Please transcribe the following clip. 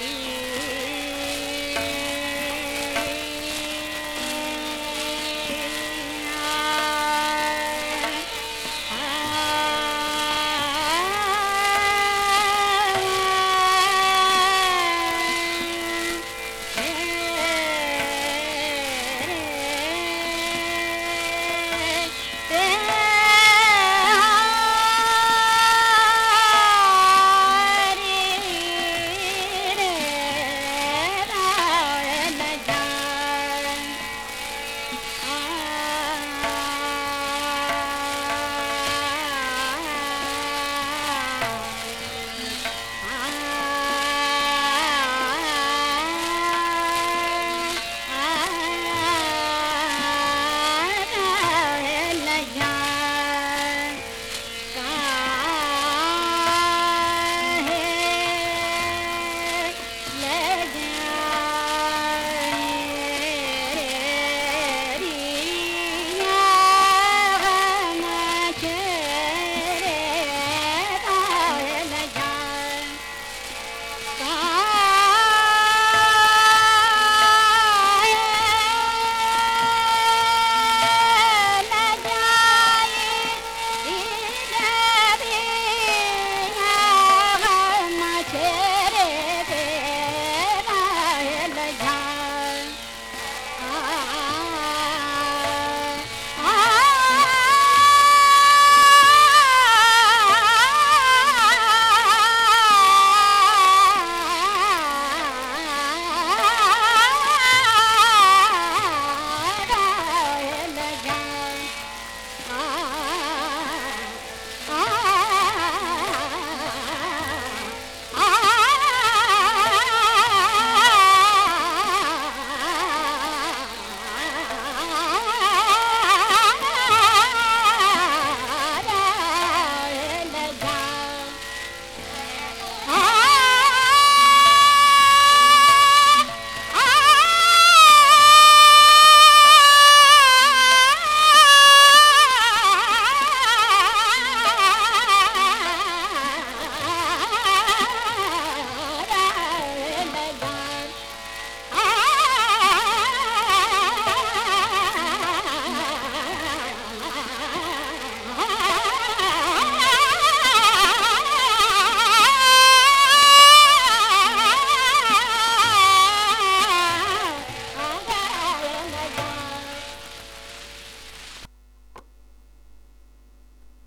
see.